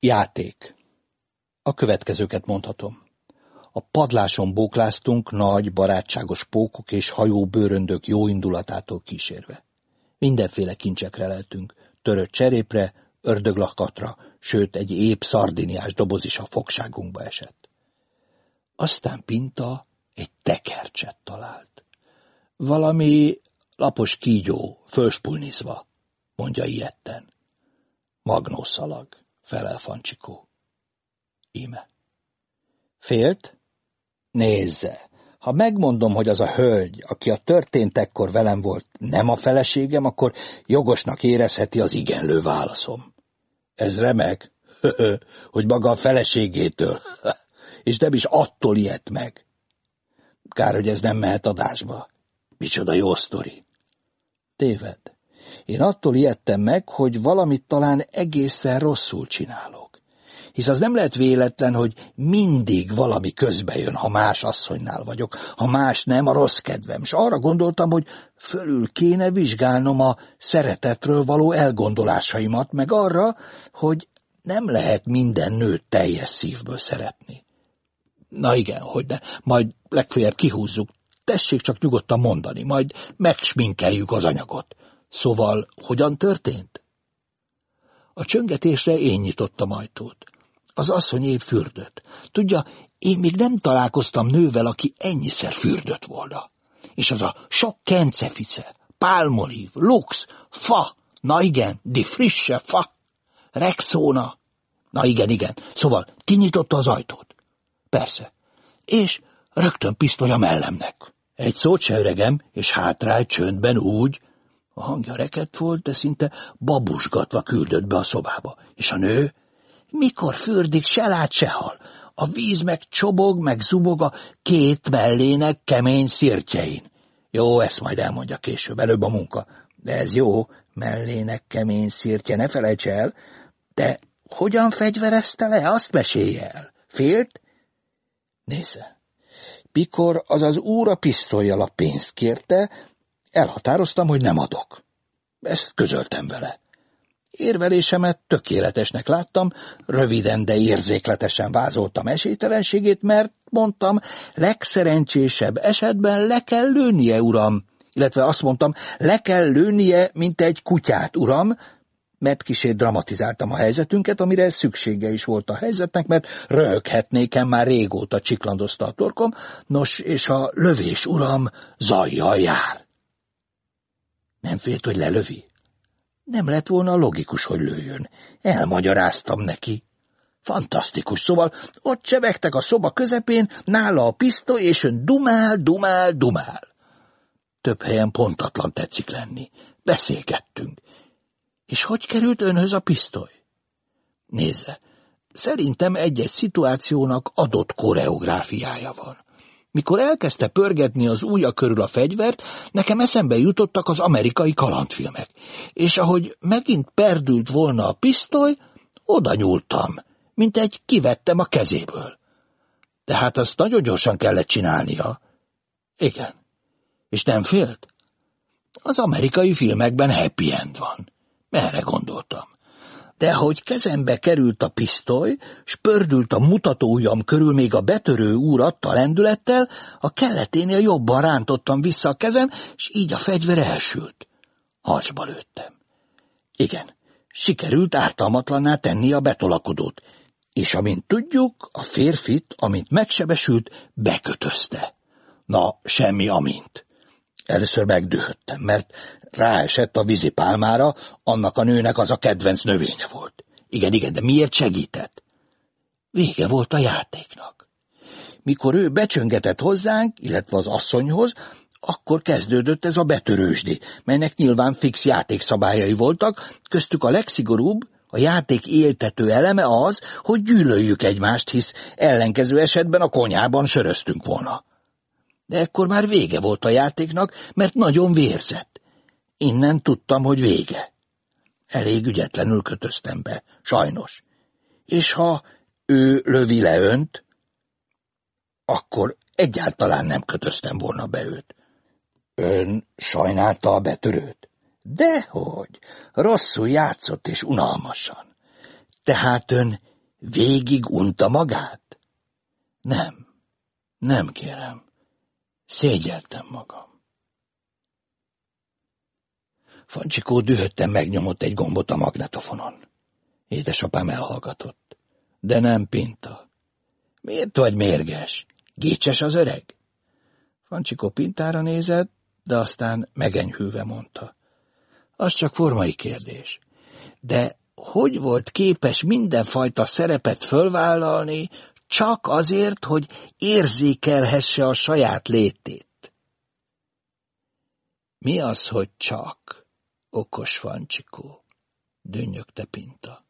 Játék. A következőket mondhatom. A padláson bókláztunk nagy, barátságos pókok és hajó bőröndök jó indulatától kísérve. Mindenféle kincsekre leltünk, törött cserépre, ördöglakatra, sőt egy épp szardiniás doboz is a fogságunkba esett. Aztán Pinta egy tekercset talált. Valami lapos kígyó, fölspulnizva, mondja ilyetten. Magnószalag, felel Fancsikó. Íme. Félt? Nézze, ha megmondom, hogy az a hölgy, aki a történtekkor velem volt, nem a feleségem, akkor jogosnak érezheti az igenlő válaszom. Ez remek, hogy maga a feleségétől, és nem is attól ilyet meg. Kár, hogy ez nem mehet adásba. Micsoda jó sztori. Téved. Én attól ijedtem meg, hogy valamit talán egészen rosszul csinálok hisz az nem lehet véletlen, hogy mindig valami közbe jön, ha más asszonynál vagyok, ha más nem, a rossz kedvem, és arra gondoltam, hogy fölül kéne vizsgálnom a szeretetről való elgondolásaimat, meg arra, hogy nem lehet minden nőt teljes szívből szeretni. Na igen, hogy de majd legfeljebb kihúzzuk, tessék csak nyugodtan mondani, majd megsminkeljük az anyagot. Szóval, hogyan történt? A csöngetésre én nyitottam ajtót. Az asszony épp fürdött. Tudja, én még nem találkoztam nővel, aki ennyiszer fürdött volna. És az a sok kencefice, pálmolív, lux, fa, na igen, di frisse fa, rexóna. Na igen, igen. Szóval kinyitotta az ajtót. Persze. És rögtön pisztoly a mellemnek. Egy szót se öregem, és hátrált csöndben úgy, a hangja rekett volt, de szinte babusgatva küldött be a szobába, és a nő mikor fürdik, se lát, se hal. A víz meg csobog, meg zubog a két mellének kemény szirtjein. Jó, ezt majd elmondja később, előbb a munka. De ez jó, mellének kemény szirtje, ne felejts el. De hogyan fegyverezte le? Azt mesélje el. Félt? Nézze. Pikor az az úr a pisztolyjal a pénzt kérte, elhatároztam, hogy nem adok. Ezt közöltem vele. Érvelésemet tökéletesnek láttam, röviden, de érzékletesen vázoltam esélytelenségét, mert, mondtam, legszerencsésebb esetben le kell lőnie, uram. Illetve azt mondtam, le kell lőnie, mint egy kutyát, uram, mert kisét dramatizáltam a helyzetünket, amire szüksége is volt a helyzetnek, mert röhöghetnékem már régóta csiklandozta a torkom, nos, és a lövés, uram, zajjal jár. Nem félt, hogy lelövi? Nem lett volna logikus, hogy lőjön. Elmagyaráztam neki. Fantasztikus, szóval ott csevegtek a szoba közepén, nála a pisztoly, és ön dumál, dumál, dumál. Több helyen pontatlan tetszik lenni. Beszélgettünk. És hogy került önhöz a pisztoly? Nézze, szerintem egy-egy szituációnak adott koreográfiája van. Mikor elkezdte pörgetni az ujja körül a fegyvert, nekem eszembe jutottak az amerikai kalandfilmek, és ahogy megint perdült volna a pisztoly, oda nyúltam, mint egy kivettem a kezéből. Tehát azt nagyon gyorsan kellett csinálnia. Igen. És nem félt? Az amerikai filmekben happy end van. Erre gondoltam de hogy kezembe került a pisztoly, s pördült a mutatóujjam körül még a betörő úr adta lendülettel, a kelleténél jobban rántottam vissza a kezem, s így a fegyver elsült. Hasba lőttem. Igen, sikerült ártalmatlanná tenni a betolakodót, és amint tudjuk, a férfit, amint megsebesült, bekötözte. Na, semmi amint. Először megdühöttem, mert ráesett a vízipálmára, annak a nőnek az a kedvenc növénye volt. Igen, igen, de miért segített? Vége volt a játéknak. Mikor ő becsöngetett hozzánk, illetve az asszonyhoz, akkor kezdődött ez a betörősdi, melynek nyilván fix játékszabályai voltak, köztük a legszigorúbb, a játék éltető eleme az, hogy gyűlöljük egymást, hisz ellenkező esetben a konyhában söröztünk volna. De ekkor már vége volt a játéknak, mert nagyon vérzett. Innen tudtam, hogy vége. Elég ügyetlenül kötöztem be, sajnos. És ha ő lövi le önt, akkor egyáltalán nem kötöztem volna be őt. Ön sajnálta a betörőt? Dehogy, rosszul játszott és unalmasan. Tehát ön Végig unta magát? Nem, nem kérem. Szégyeltem magam. Fancsikó dühötten megnyomott egy gombot a magnetofonon. Édesapám elhallgatott. De nem Pinta. Miért vagy mérges? Gécses az öreg? Fancsikó Pintára nézett, de aztán megenyhülve mondta. Az csak formai kérdés. De hogy volt képes mindenfajta szerepet fölvállalni, csak azért, hogy érzékelhesse a saját létét? Mi az, hogy csak? Okos Fancsikó, dünnyögte Pinta.